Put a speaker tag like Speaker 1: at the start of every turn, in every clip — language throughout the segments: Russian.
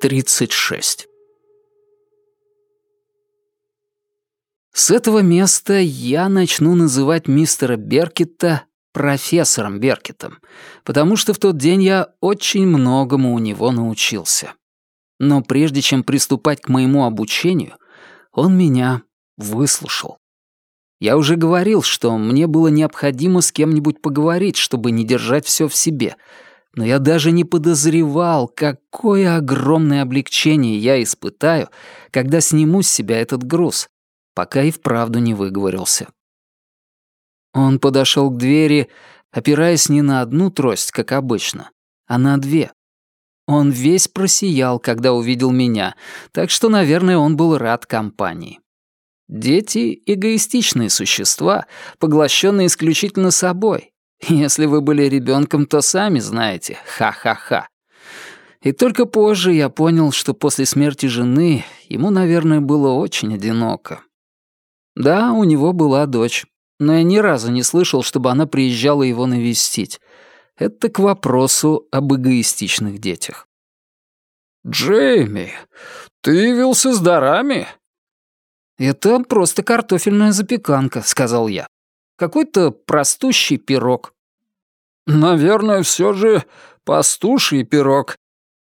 Speaker 1: 36. С этого места я начну называть мистера Беркета профессором Беркетом, потому что в тот день я очень многому у него научился. Но прежде чем приступать к моему обучению, он меня выслушал. Я уже говорил, что мне было необходимо с кем-нибудь поговорить, чтобы не держать все в себе, но я даже не подозревал, какое огромное облегчение я испытаю, когда сниму с себя этот груз, пока и вправду не выговорился. Он подошел к двери, опираясь не на одну трость, как обычно, а на две. Он весь просиял, когда увидел меня, так что, наверное, он был рад компании. Дети — эгоистичные существа, поглощенные исключительно собой. Если вы были ребенком, то сами знаете. Ха-ха-ха. И только позже я понял, что после смерти жены ему, наверное, было очень одиноко. Да, у него была дочь, но я ни разу не слышал, чтобы она приезжала его навестить. Это к вопросу об эгоистичных детях.
Speaker 2: «Джейми, ты явился с дарами?»
Speaker 1: «Это просто картофельная запеканка», — сказал я. «Какой-то простущий пирог».
Speaker 2: «Наверное, все же пастуший пирог.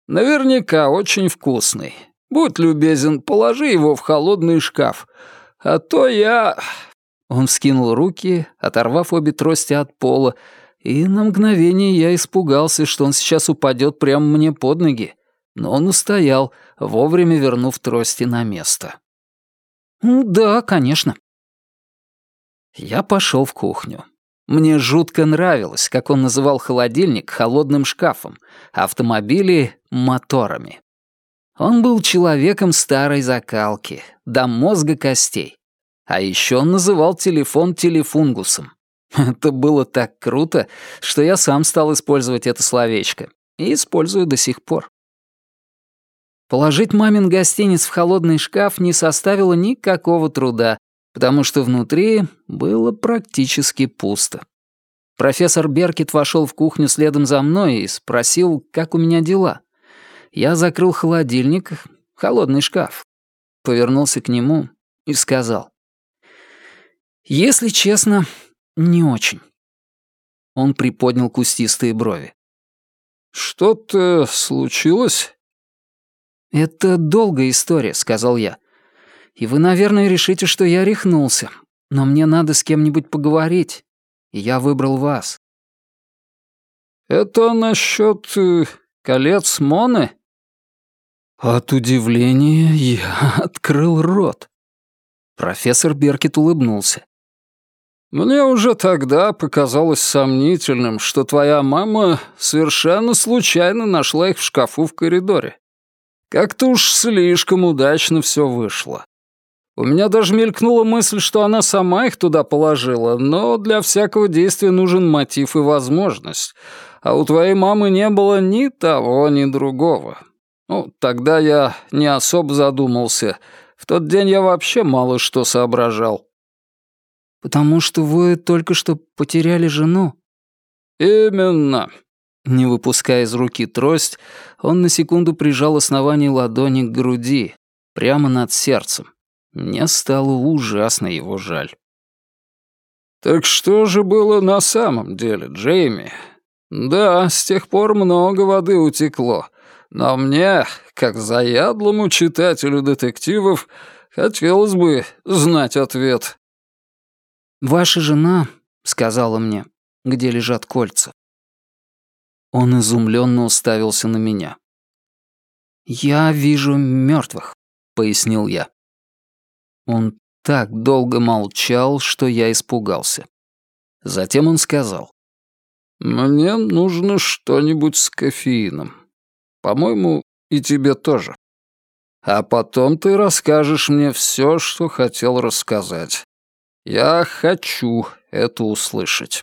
Speaker 2: Наверняка очень вкусный. Будь любезен, положи его в холодный шкаф. А то я...»
Speaker 1: Он вскинул руки, оторвав обе трости от пола, и на мгновение я испугался, что он сейчас упадет прямо мне под ноги. Но он устоял, вовремя вернув трости на место. «Да, конечно». Я пошел в кухню. Мне жутко нравилось, как он называл холодильник холодным шкафом, автомобили — моторами. Он был человеком старой закалки, до мозга костей. А еще он называл телефон телефунгусом. Это было так круто, что я сам стал использовать это словечко. И использую до сих пор. Положить мамин гостиниц в холодный шкаф не составило никакого труда, потому что внутри было практически пусто. Профессор Беркет вошел в кухню следом за мной и спросил, как у меня дела. Я закрыл холодильник, холодный шкаф, повернулся к нему и сказал. Если честно, не очень. Он приподнял кустистые брови.
Speaker 2: «Что-то случилось?»
Speaker 1: «Это долгая история», — сказал я. «И вы, наверное, решите, что я рехнулся. Но мне надо с кем-нибудь поговорить, и я выбрал вас».
Speaker 2: «Это насчет э, колец Моны?»
Speaker 1: От удивления я открыл рот. Профессор Беркет улыбнулся.
Speaker 2: Мне уже тогда показалось сомнительным, что твоя мама совершенно случайно нашла их в шкафу в коридоре. Как-то уж слишком удачно все вышло. У меня даже мелькнула мысль, что она сама их туда положила, но для всякого действия нужен мотив и возможность. А у твоей мамы не было ни того, ни другого. Ну, тогда я не особо задумался. В тот день я вообще мало что соображал.
Speaker 1: «Потому что вы только что потеряли жену».
Speaker 2: «Именно».
Speaker 1: Не выпуская из руки трость, он на секунду прижал основание ладони к груди, прямо над сердцем. Мне стало ужасно его жаль.
Speaker 2: «Так что же было на самом деле, Джейми? Да, с тех пор много воды утекло, но мне, как заядлому читателю детективов, хотелось бы знать ответ».
Speaker 1: «Ваша жена сказала мне, где лежат кольца». Он изумленно уставился на меня. «Я вижу мертвых», — пояснил я. Он так долго молчал, что я испугался. Затем он сказал.
Speaker 2: «Мне нужно что-нибудь с кофеином. По-моему, и тебе тоже. А потом ты расскажешь мне все, что хотел рассказать. Я хочу это услышать.